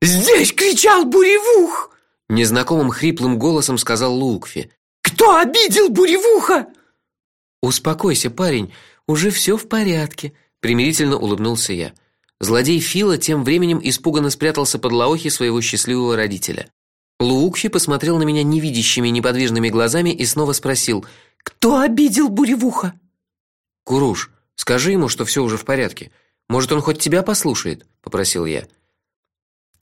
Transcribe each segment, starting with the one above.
Здесь кричал буревух, незнакомым хриплым голосом сказал Лукфи. Кто обидел буревуха? Успокойся, парень, уже все в порядке, примирительно улыбнулся я. Злодей Фила тем временем испуганно спрятался под лаохи своего счастливого родителя. Лукфи посмотрел на меня невидящими неподвижными глазами и снова спросил: "Кто обидел буревуха?" "Куруш, скажи ему, что все уже в порядке. Может, он хоть тебя послушает", попросил я.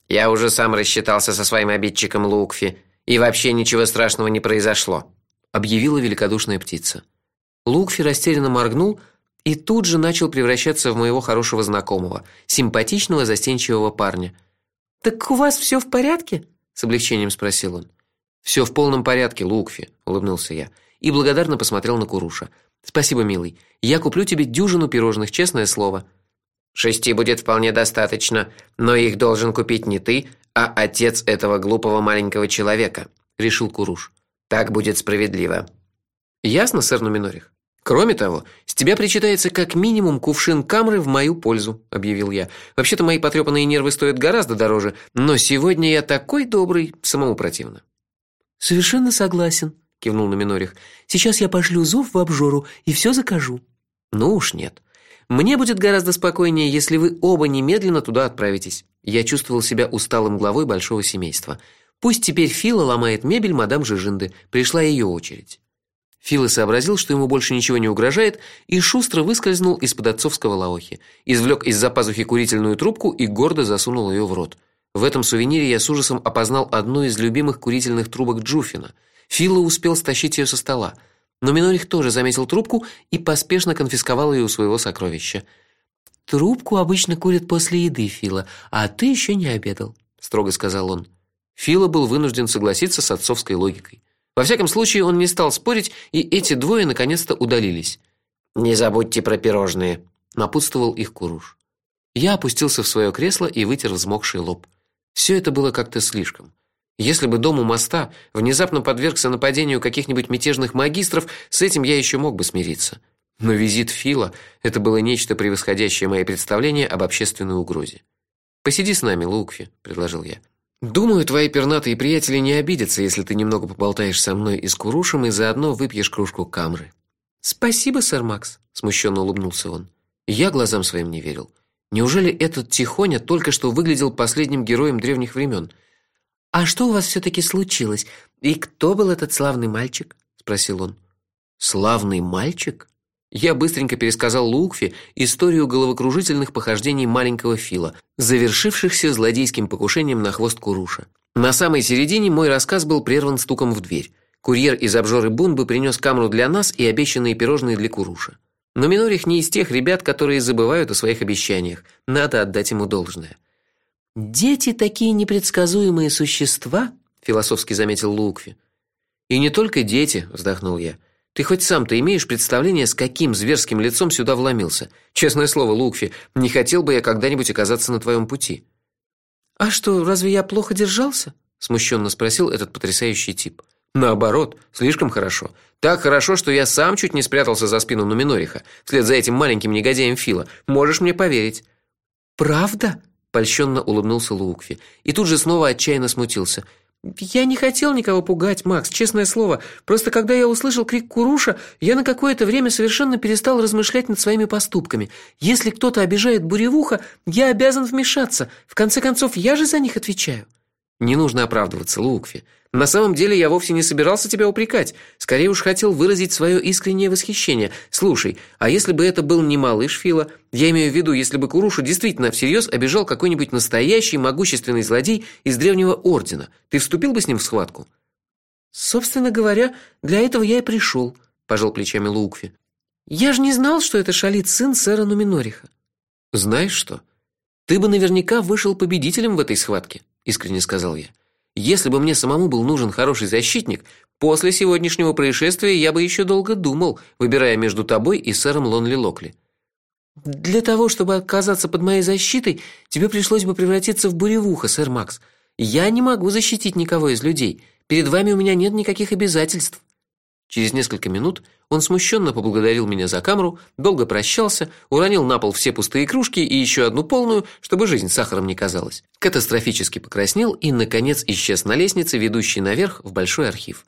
Я уже сам рассчитался со своим обидчиком Лукфи, и вообще ничего страшного не произошло, объявила великодушная птица. Лукфи растерянно моргнул и тут же начал превращаться в моего хорошего знакомого, симпатичного застенчивого парня. Так у вас все в порядке? с облегчением спросил он. Все в полном порядке, Лукфи, улыбнулся я и благодарно посмотрел на Куруша. Спасибо, милый. Я куплю тебе дюжину пирожных, честное слово. Шести будет вполне достаточно, но их должен купить не ты, а отец этого глупого маленького человека, решил Куруш. Так будет справедливо. Ясно, сэр Нуминорих. Кроме того, с тебя причитается как минимум кувшин камры в мою пользу, объявил я. Вообще-то мои потрепанные нервы стоят гораздо дороже, но сегодня я такой добрый, самому противно. Совершенно согласен, кивнул Нуминорих. Сейчас я пошлю зов в обжору и все закажу. Ну уж нет. Мне будет гораздо спокойнее, если вы оба немедленно туда отправитесь. Я чувствовал себя усталым главой большого семейства. Пусть теперь Фила ломает мебель мадам Жижинды. Пришла ее очередь. Фила сообразил, что ему больше ничего не угрожает, и шустро выскользнул из-под отцовского лаохи, извлек из-за пазухи курительную трубку и гордо засунул ее в рот. В этом сувенире я с ужасом опознал одну из любимых курительных трубок Джуфина. Фила успел стащить ее со стола. Но Минорих тоже заметил трубку и поспешно конфисковал ее у своего сокровища. Трубку обычно курят после еды, Фила, а ты еще не обедал, строго сказал он. Фила был вынужден согласиться с отцовской логикой. Во всяком случае, он не стал спорить, и эти двое наконец-то удалились. Не забудьте про пирожные, напутствовал их Куруш. Я опустился в свое кресло и вытер взмокший лоб. Все это было как-то слишком. Если бы дом у моста внезапно подвергся нападению каких-нибудь мятежных магистров, с этим я еще мог бы смириться. Но визит Фила это было нечто превосходящее мои представления об общественной угрозе. Посиди с нами, Лукфи, предложил я. Думаю, твои пернатые приятели не обидятся, если ты немного поболтаешь со мной и с Курушем и заодно выпьешь кружку камры. Спасибо, сэр Макс, смущенно улыбнулся он. Я глазам своим не верил. Неужели этот Тихоня только что выглядел последним героем древних времен? А что у вас все таки случилось? И кто был этот славный мальчик? спросил он. Славный мальчик? Я быстренько пересказал Лукфи историю головокружительных похождений маленького Фила, завершившихся злодейским покушением на хвост Куруша. На самой середине мой рассказ был прерван стуком в дверь. Курьер из обжоры Бунбы принес камеру для нас и обещанные пирожные для Куруша. Но Минорих не из тех ребят, которые забывают о своих обещаниях. Надо отдать ему должное. Дети такие непредсказуемые существа, философски заметил Лукви. И не только дети, вздохнул я. Ты хоть сам-то имеешь представление, с каким зверским лицом сюда вломился? Честное слово, Лукви, не хотел бы я когда-нибудь оказаться на твоем пути. А что, разве я плохо держался? смущенно спросил этот потрясающий тип. Наоборот, слишком хорошо. Так хорошо, что я сам чуть не спрятался за спину Нуминориха, вслед за этим маленьким негодяем Фила. Можешь мне поверить? Правда? Польщенно улыбнулся Лукви и тут же снова отчаянно смутился. Я не хотел никого пугать, Макс, честное слово. Просто когда я услышал крик Куруша, я на какое-то время совершенно перестал размышлять над своими поступками. Если кто-то обижает буревуха, я обязан вмешаться. В конце концов, я же за них отвечаю. Не нужно оправдываться, Лукви. На самом деле я вовсе не собирался тебя упрекать, скорее уж хотел выразить свое искреннее восхищение. Слушай, а если бы это был не малыш Фила, я имею в виду, если бы Курушу действительно всерьез обижал какой-нибудь настоящий могущественный злодей из древнего ордена, ты вступил бы с ним в схватку? Собственно говоря, для этого я и пришел, пожал плечами Лукви. Я же не знал, что это шалит сын сэра Нуминориха. Знаешь что? Ты бы наверняка вышел победителем в этой схватке, искренне сказал я. Если бы мне самому был нужен хороший защитник, после сегодняшнего происшествия я бы еще долго думал, выбирая между тобой и сэром Лонли Локли. Для того, чтобы оказаться под моей защитой, тебе пришлось бы превратиться в буревуха, сэр Макс. Я не могу защитить никого из людей. Перед вами у меня нет никаких обязательств. Через несколько минут он смущенно поблагодарил меня за камеру, долго прощался, уронил на пол все пустые кружки и еще одну полную, чтобы жизнь сахаром не казалась. Катастрофически покраснел и наконец исчез на лестнице, ведущей наверх в большой архив.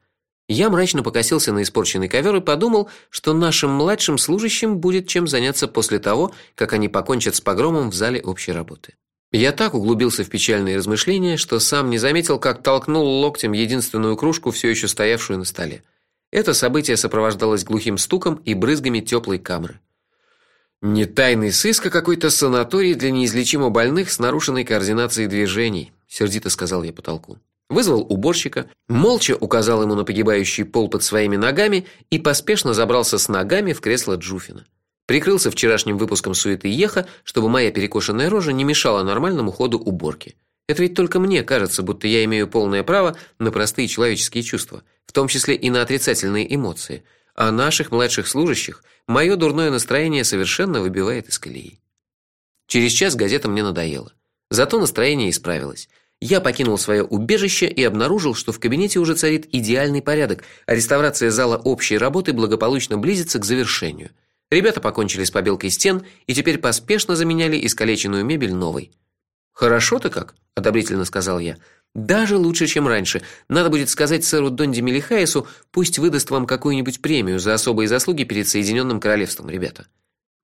Я мрачно покосился на испорченный ковер и подумал, что нашим младшим служащим будет чем заняться после того, как они покончат с погромом в зале общей работы. Я так углубился в печальные размышления, что сам не заметил, как толкнул локтем единственную кружку, все еще стоявшую на столе. Это событие сопровождалось глухим стуком и брызгами теплой камры. Не тайный сыск, а какой-то санаторий для неизлечимо больных с нарушенной координацией движений, сердито сказал я потолку. Вызвал уборщика, молча указал ему на погибающий пол под своими ногами и поспешно забрался с ногами в кресло Джуфина. Прикрылся вчерашним выпуском суеты Еха, чтобы моя перекошенная рожа не мешала нормальному ходу уборки. Это ведь только мне кажется, будто я имею полное право на простые человеческие чувства, в том числе и на отрицательные эмоции. А наших младших служащих мое дурное настроение совершенно выбивает из колеи. Через час газета мне надоела. Зато настроение исправилось. Я покинул свое убежище и обнаружил, что в кабинете уже царит идеальный порядок, а реставрация зала общей работы благополучно близится к завершению. Ребята покончили с побелкой стен и теперь поспешно заменяли искалеченную мебель новой. Хорошо-то как, одобрительно сказал я. Даже лучше, чем раньше. Надо будет сказать сэру Донди Мелихаесу, пусть выдаст вам какую-нибудь премию за особые заслуги перед Соединенным королевством, ребята.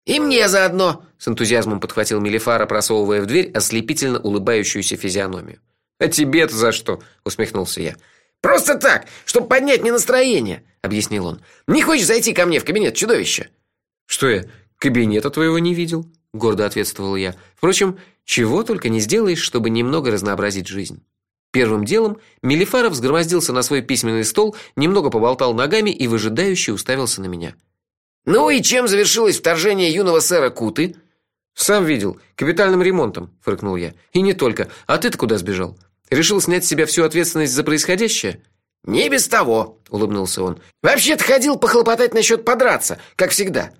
И мне заодно, с энтузиазмом подхватил Мелифара, просовывая в дверь ослепительно улыбающуюся физиономию. А тебе-то за что? усмехнулся я. Просто так, чтобы поднять мне настроение, объяснил он. Не хочешь зайти ко мне в кабинет чудовища? Что я кабинета твоего не видел? Гордо ответствовал я. Впрочем, чего только не сделаешь, чтобы немного разнообразить жизнь. Первым делом Мелифаров взгромоздился на свой письменный стол, немного поболтал ногами и выжидающе уставился на меня. Ну и чем завершилось вторжение юного сэра Куты? Сам видел, капитальным ремонтом, фыркнул я. И не только. А ты-то куда сбежал? Решил снять с себя всю ответственность за происходящее? Не без того, улыбнулся он. Вообще-то ходил похлопотать насчет подраться, как всегда.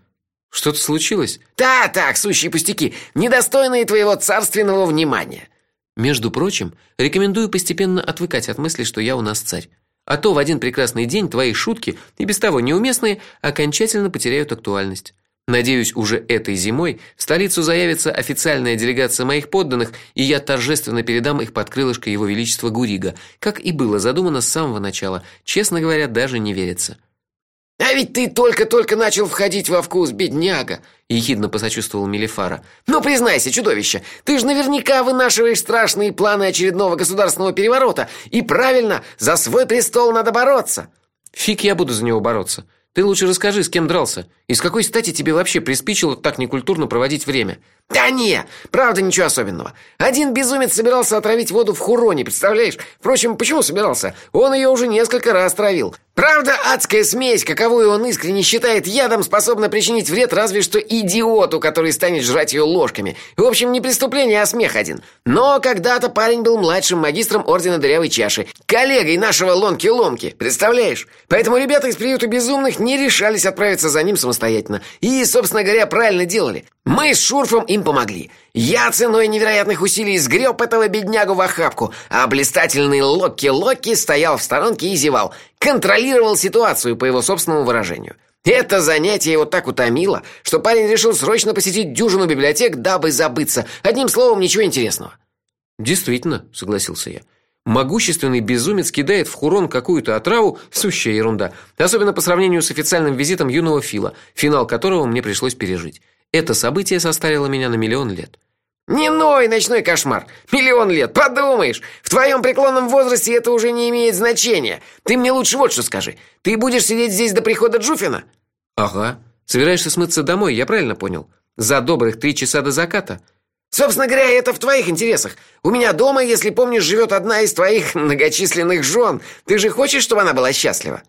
Что-то случилось? Да, так, сущие пустяки, недостойные твоего царственного внимания. Между прочим, рекомендую постепенно отвыкать от мысли, что я у нас царь. А то в один прекрасный день твои шутки, и без того неуместные, окончательно потеряют актуальность. Надеюсь, уже этой зимой в столицу заявится официальная делегация моих подданных, и я торжественно передам их под крылышко его величества Гурига, как и было задумано с самого начала. Честно говоря, даже не верится. А ведь ты только-только начал входить во вкус, бедняга, ехидно посочувствовал Мелифара. Ну признайся, чудовище, ты же наверняка вынашиваешь страшные планы очередного государственного переворота, и правильно, за свой престол надо бороться. Фиг я буду за него бороться. Ты лучше расскажи, с кем дрался, и с какой стати тебе вообще приспичило так некультурно проводить время. Да не, правда ничего особенного. Один безумец собирался отравить воду в Хуроне, представляешь? Впрочем, почему собирался? Он ее уже несколько раз травил. Правда, адская смесь, каковую он искренне считает ядом, способна причинить вред разве что идиоту, который станет жрать ее ложками. В общем, не преступление, а смех один. Но когда-то парень был младшим магистром Ордена Дырявой Чаши, коллегой нашего Ломки-Ломки, представляешь? Поэтому ребята из приюта безумных не решались отправиться за ним самостоятельно. И, собственно говоря, правильно делали. Мы с Шурфом им помогли. Я ценой невероятных усилий сгреб этого беднягу в охапку, а блистательный Локки-Локки стоял в сторонке и зевал. Контролировал ситуацию, по его собственному выражению. Это занятие его так утомило, что парень решил срочно посетить дюжину библиотек, дабы забыться. Одним словом, ничего интересного. Действительно, согласился я. Могущественный безумец кидает в Хурон какую-то отраву, сущая ерунда, особенно по сравнению с официальным визитом юного Фила, финал которого мне пришлось пережить. Это событие состарило меня на миллион лет. Не ной, ночной кошмар. Миллион лет, подумаешь. В твоем преклонном возрасте это уже не имеет значения. Ты мне лучше вот что скажи. Ты будешь сидеть здесь до прихода Джуфина? Ага. Собираешься смыться домой, я правильно понял? За добрых три часа до заката. Собственно говоря, это в твоих интересах. У меня дома, если помнишь, живет одна из твоих многочисленных жен. Ты же хочешь, чтобы она была счастлива?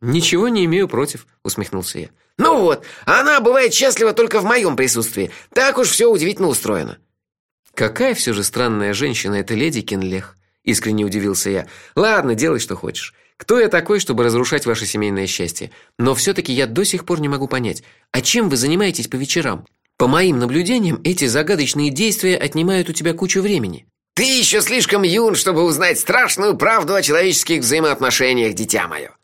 Ничего не имею против, усмехнулся я. Ну вот, она бывает счастлива только в моем присутствии. Так уж все удивительно устроено. Какая все же странная женщина эта леди Кенлех, искренне удивился я. Ладно, делай что хочешь. Кто я такой, чтобы разрушать ваше семейное счастье? Но все таки я до сих пор не могу понять, а чем вы занимаетесь по вечерам? По моим наблюдениям, эти загадочные действия отнимают у тебя кучу времени. Ты еще слишком юн, чтобы узнать страшную правду о человеческих взаимоотношениях, дитя мое.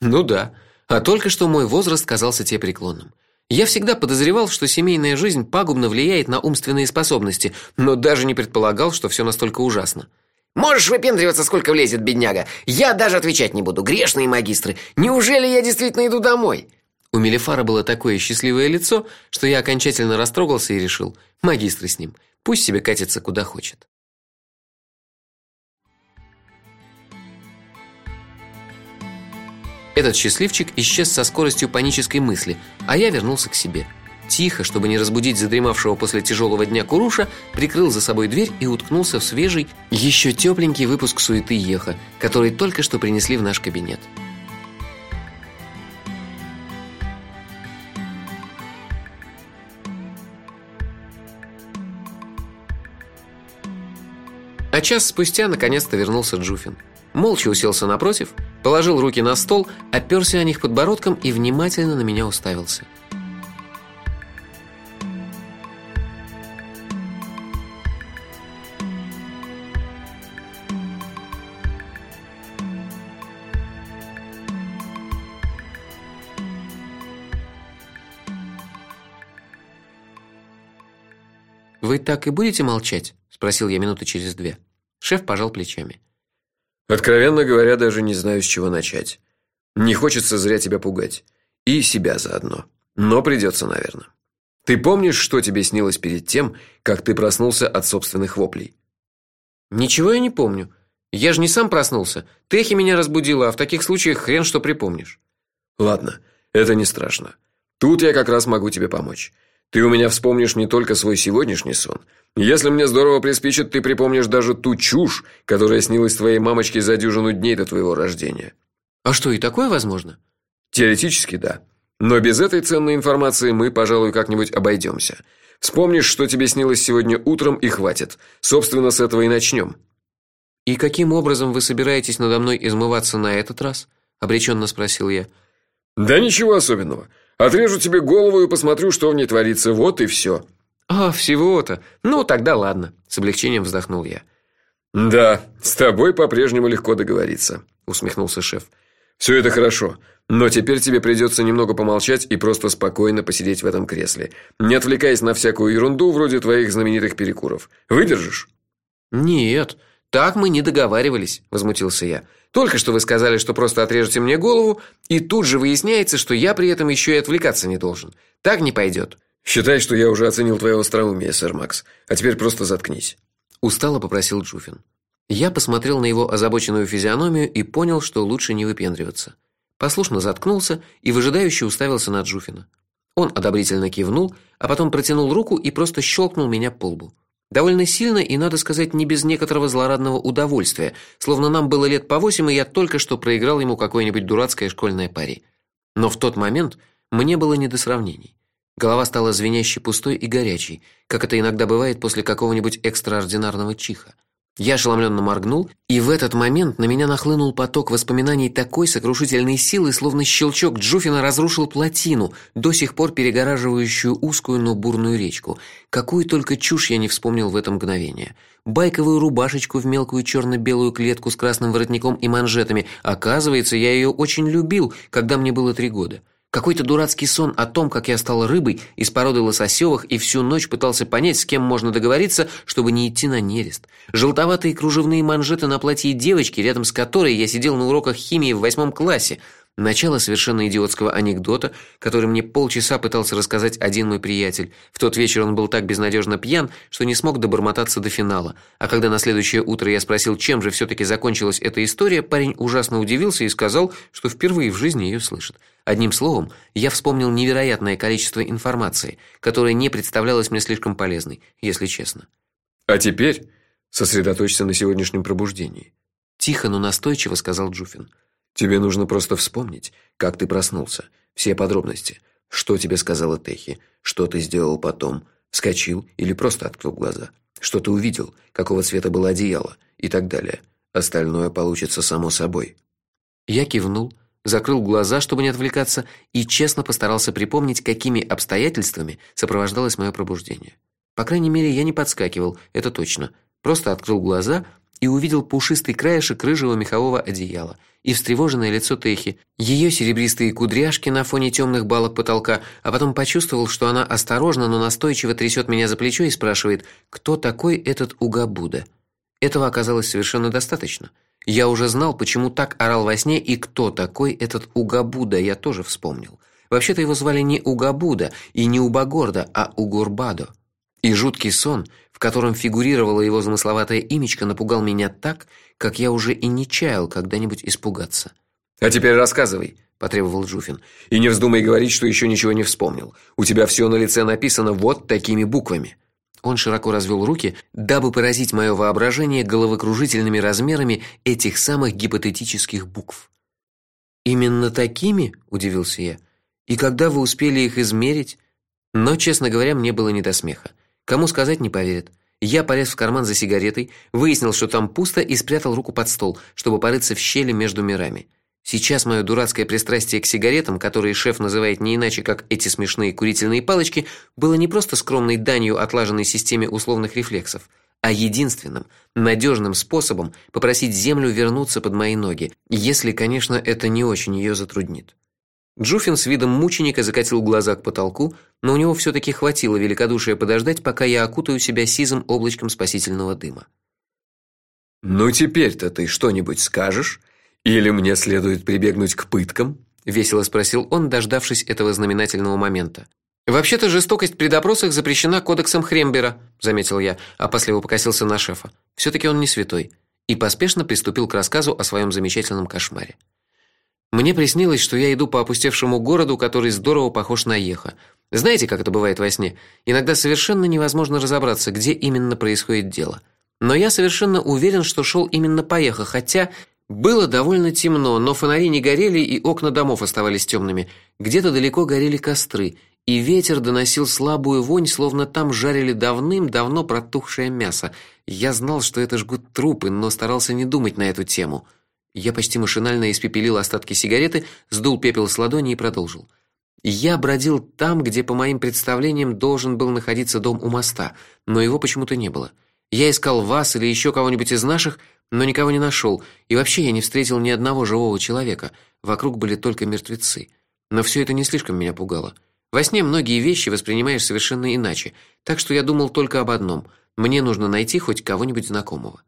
Ну да. А только что мой возраст казался тебе преклонным. Я всегда подозревал, что семейная жизнь пагубно влияет на умственные способности, но даже не предполагал, что все настолько ужасно. Можешь выпендриваться сколько влезет, бедняга. Я даже отвечать не буду. Грешные магистры. Неужели я действительно иду домой? У Мелифара было такое счастливое лицо, что я окончательно растрогался и решил: магистры с ним. Пусть себе катится куда хочет. Этот счастливчик исчез со скоростью панической мысли, а я вернулся к себе. Тихо, чтобы не разбудить задремавшего после тяжелого дня Куруша, прикрыл за собой дверь и уткнулся в свежий, еще тепленький выпуск суеты Еха, который только что принесли в наш кабинет. А час спустя наконец-то вернулся Джуфин. Молча уселся напротив, положил руки на стол, оперся о них подбородком и внимательно на меня уставился. Вы так и будете молчать? Спросил я минуты через две. Шеф пожал плечами. Откровенно говоря, даже не знаю, с чего начать. Не хочется зря тебя пугать. И себя заодно. Но придется, наверное. Ты помнишь, что тебе снилось перед тем, как ты проснулся от собственных воплей? Ничего я не помню. Я же не сам проснулся. Техи меня разбудила, а в таких случаях хрен что припомнишь. Ладно, это не страшно. Тут я как раз могу тебе помочь. Ты у меня вспомнишь не только свой сегодняшний сон. Если мне здорово приспичит, ты припомнишь даже ту чушь, которая снилась твоей мамочке за дюжину дней до твоего рождения. А что, и такое возможно? Теоретически да. Но без этой ценной информации мы, пожалуй, как-нибудь обойдемся. Вспомнишь, что тебе снилось сегодня утром и хватит. Собственно, с этого и начнем. И каким образом вы собираетесь надо мной измываться на этот раз? обреченно спросил я. Да ничего особенного. Отрежу тебе голову и посмотрю, что в ней творится. Вот и все. А, всего-то. Ну, тогда ладно, с облегчением вздохнул я. Да, с тобой по-прежнему легко договориться, усмехнулся шеф. Все это хорошо, но теперь тебе придется немного помолчать и просто спокойно посидеть в этом кресле, не отвлекаясь на всякую ерунду вроде твоих знаменитых перекуров. Выдержишь? Нет, так мы не договаривались, возмутился я. Только что вы сказали, что просто отрежете мне голову, и тут же выясняется, что я при этом еще и отвлекаться не должен. Так не пойдет. Считай, что я уже оценил твое остроумие, сэр Макс. А теперь просто заткнись, устало попросил Джуфин. Я посмотрел на его озабоченную физиономию и понял, что лучше не выпендриваться. Послушно заткнулся и выжидающе уставился на Джуфина. Он одобрительно кивнул, а потом протянул руку и просто щелкнул меня по лбу. Довольно сильно и, надо сказать, не без некоторого злорадного удовольствия, словно нам было лет по восемь, и я только что проиграл ему какое-нибудь дурацкое школьное пари. Но в тот момент мне было не до сравнений. Голова стала звенящей пустой и горячей, как это иногда бывает после какого-нибудь экстраординарного чиха. Я ошеломленно моргнул, и в этот момент на меня нахлынул поток воспоминаний такой сокрушительной силы, словно щелчок Джуфина разрушил плотину, до сих пор перегораживающую узкую, но бурную речку. Какую только чушь я не вспомнил в это мгновение. Байковую рубашечку в мелкую черно белую клетку с красным воротником и манжетами. Оказывается, я ее очень любил, когда мне было три года. Какой-то дурацкий сон о том, как я стал рыбой из породы лососевых и всю ночь пытался понять, с кем можно договориться, чтобы не идти на нерест. Желтоватые кружевные манжеты на платье девочки, рядом с которой я сидел на уроках химии в восьмом классе. Начало совершенно идиотского анекдота, который мне полчаса пытался рассказать один мой приятель. В тот вечер он был так безнадежно пьян, что не смог добормотаться до финала. А когда на следующее утро я спросил, чем же все таки закончилась эта история, парень ужасно удивился и сказал, что впервые в жизни ее слышит. Одним словом, я вспомнил невероятное количество информации, которая не представлялась мне слишком полезной, если честно. А теперь сосредоточься на сегодняшнем пробуждении, тихо, но настойчиво сказал Джуфин. Тебе нужно просто вспомнить, как ты проснулся, все подробности. Что тебе сказала Техи, что ты сделал потом, вскочил или просто открыл глаза, что ты увидел, какого цвета было одеяло и так далее. Остальное получится само собой. Я кивнул, закрыл глаза, чтобы не отвлекаться, и честно постарался припомнить, какими обстоятельствами сопровождалось мое пробуждение. По крайней мере, я не подскакивал, это точно. Просто открыл глаза и увидел пушистый краешек рыжего мехового одеяла и встревоженное лицо Техи, ее серебристые кудряшки на фоне темных балок потолка, а потом почувствовал, что она осторожно, но настойчиво трясет меня за плечо и спрашивает: "Кто такой этот Угабуда?" Этого оказалось совершенно достаточно. Я уже знал, почему так орал во сне и кто такой этот Угабуда, я тоже вспомнил. Вообще-то его звали не Угабуда и не Убагорда, а Угурбадо. И жуткий сон, в котором фигурировало его замысловатое имечко, напугал меня так, как я уже и не чаял когда-нибудь испугаться. А теперь рассказывай, потребовал Жуфин. И не вздумай говорить, что еще ничего не вспомнил. У тебя все на лице написано вот такими буквами. Он широко развел руки, дабы поразить мое воображение головокружительными размерами этих самых гипотетических букв. Именно такими, удивился я. И когда вы успели их измерить? Но, честно говоря, мне было не до смеха. Кому сказать не поверят. Я полез в карман за сигаретой, выяснил, что там пусто и спрятал руку под стол, чтобы порыться в щели между мирами. Сейчас мое дурацкое пристрастие к сигаретам, которые шеф называет не иначе как эти смешные курительные палочки, было не просто скромной данью отлаженной системе условных рефлексов, а единственным надежным способом попросить землю вернуться под мои ноги, если, конечно, это не очень ее затруднит. Джуфин с видом мученика закатил глаза к потолку, но у него все таки хватило великодушия подождать, пока я окутаю себя сизым облачком спасительного дыма. Ну теперь-то ты что-нибудь скажешь или мне следует прибегнуть к пыткам? весело спросил он, дождавшись этого знаменательного момента. Вообще-то жестокость при допросах запрещена кодексом Хрембера, заметил я, а после покосился на шефа. все таки он не святой, и поспешно приступил к рассказу о своем замечательном кошмаре. Мне приснилось, что я иду по опустевшему городу, который здорово похож на Ехо. Знаете, как это бывает во сне? Иногда совершенно невозможно разобраться, где именно происходит дело. Но я совершенно уверен, что шел именно по Ехо, хотя было довольно темно, но фонари не горели и окна домов оставались темными. Где-то далеко горели костры, и ветер доносил слабую вонь, словно там жарили давным-давно протухшее мясо. Я знал, что это жгут трупы, но старался не думать на эту тему. Я почти машинально испепелил остатки сигареты, сдул пепел с ладони и продолжил. Я бродил там, где по моим представлениям должен был находиться дом у моста, но его почему-то не было. Я искал вас или еще кого-нибудь из наших, но никого не нашел, и вообще я не встретил ни одного живого человека. Вокруг были только мертвецы. Но все это не слишком меня пугало. Во сне многие вещи воспринимаешь совершенно иначе, так что я думал только об одном: мне нужно найти хоть кого-нибудь знакомого.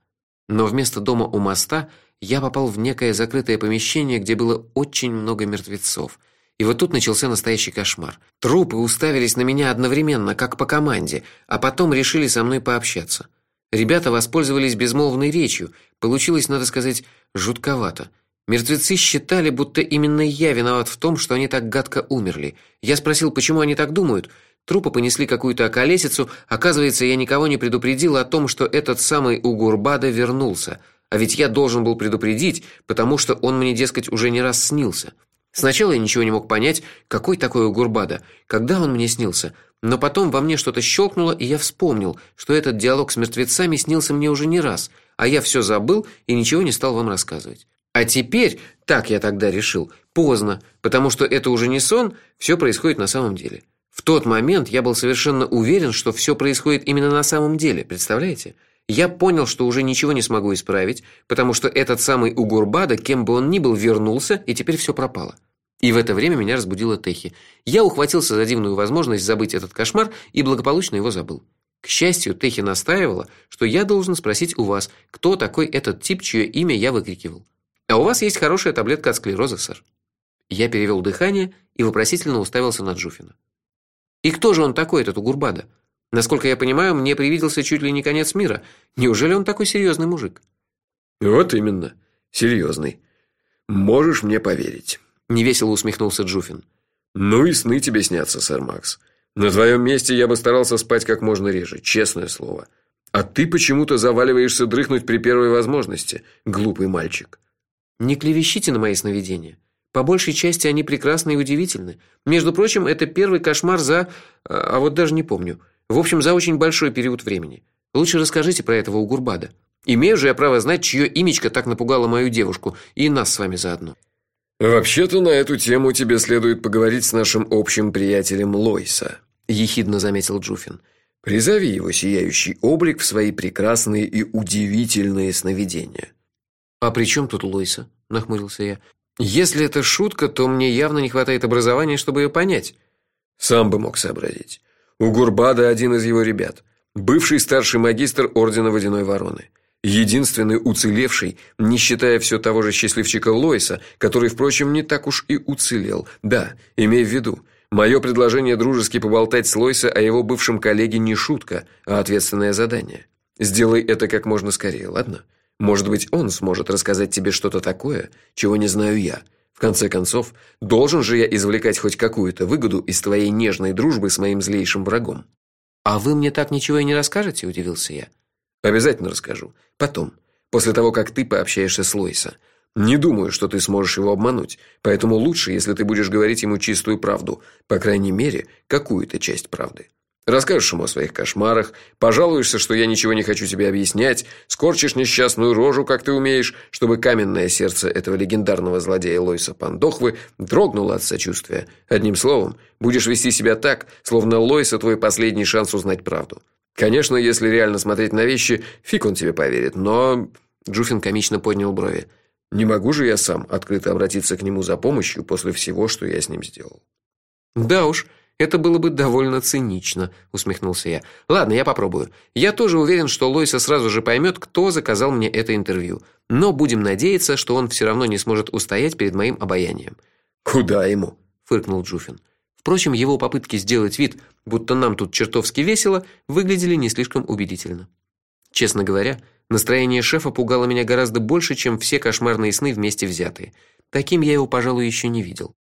Но вместо дома у моста я попал в некое закрытое помещение, где было очень много мертвецов. И вот тут начался настоящий кошмар. Трупы уставились на меня одновременно, как по команде, а потом решили со мной пообщаться. Ребята воспользовались безмолвной речью. Получилось, надо сказать, жутковато. Мертвецы считали, будто именно я виноват в том, что они так гадко умерли. Я спросил, почему они так думают. Трупы понесли какую-то околесицу. Оказывается, я никого не предупредил о том, что этот самый Угурбада вернулся. А ведь я должен был предупредить, потому что он мне, дескать, уже не раз снился. Сначала я ничего не мог понять, какой такой Угурбада, когда он мне снился. Но потом во мне что-то щелкнуло, и я вспомнил, что этот диалог с мертвецами снился мне уже не раз, а я все забыл и ничего не стал вам рассказывать. А теперь, так я тогда решил, поздно, потому что это уже не сон, все происходит на самом деле. В тот момент я был совершенно уверен, что все происходит именно на самом деле, представляете? Я понял, что уже ничего не смогу исправить, потому что этот самый Угурбада, кем бы он ни был, вернулся, и теперь все пропало. И в это время меня разбудила Техи. Я ухватился за дивную возможность забыть этот кошмар и благополучно его забыл. К счастью, Техи настаивала, что я должен спросить у вас, кто такой этот тип, чье имя я выкрикивал. А у вас есть хорошая таблетка от склероза, сэр. Я перевел дыхание и вопросительно уставился на Джуфина. И кто же он такой, этот Угурбада? Насколько я понимаю, мне привиделся чуть ли не конец мира. Неужели он такой серьезный мужик? Вот именно, серьезный. Можешь мне поверить, невесело усмехнулся Джуфин. Ну и сны тебе снятся, сэр Макс. На твоем месте я бы старался спать как можно реже, честное слово. А ты почему-то заваливаешься дрыхнуть при первой возможности, глупый мальчик. Не клевещите на мои сновидения. По большей части они прекрасны и удивительны. Между прочим, это первый кошмар за, а, а вот даже не помню. В общем, за очень большой период времени. Лучше расскажите про этого Угурбада. Имею же я право знать, чье имечко так напугало мою девушку и нас с вами заодно. Вообще-то на эту тему тебе следует поговорить с нашим общим приятелем Лойса, ехидно заметил Джуфин. Призови его сияющий облик в свои прекрасные и удивительные сновидения. А при чем тут Лойса? нахмурился я. Если это шутка, то мне явно не хватает образования, чтобы ее понять. Сам бы мог сообразить. У Гурбада один из его ребят, бывший старший магистр ордена Водяной Вороны, единственный уцелевший, не считая все того же счастливчика Лойса, который, впрочем, не так уж и уцелел. Да, имей в виду, мое предложение дружески поболтать с Лойса о его бывшем коллеге не шутка, а ответственное задание. Сделай это как можно скорее, ладно? Может быть, он сможет рассказать тебе что-то такое, чего не знаю я. В конце концов, должен же я извлекать хоть какую-то выгоду из твоей нежной дружбы с моим злейшим врагом. А вы мне так ничего и не расскажете, удивился я. Обязательно расскажу. Потом, после того, как ты пообщаешься с Лойса. Не думаю, что ты сможешь его обмануть, поэтому лучше, если ты будешь говорить ему чистую правду, по крайней мере, какую-то часть правды. Расскажешь ему о своих кошмарах, пожалуешься, что я ничего не хочу тебе объяснять, скорчишь несчастную рожу, как ты умеешь, чтобы каменное сердце этого легендарного злодея Лойса Пандохвы дрогнуло от сочувствия. Одним словом, будешь вести себя так, словно Лойса твой последний шанс узнать правду. Конечно, если реально смотреть на вещи, фиг он тебе поверит, но Джуфин комично поднял брови. Не могу же я сам открыто обратиться к нему за помощью после всего, что я с ним сделал. Да уж, это было бы довольно цинично, усмехнулся я. Ладно, я попробую. Я тоже уверен, что Лойса сразу же поймет, кто заказал мне это интервью. Но будем надеяться, что он все равно не сможет устоять перед моим обаянием. Куда ему? фыркнул Джуфин. Впрочем, его попытки сделать вид, будто нам тут чертовски весело, выглядели не слишком убедительно. Честно говоря, настроение шефа пугало меня гораздо больше, чем все кошмарные сны вместе взятые. Таким я его, пожалуй, еще не видел.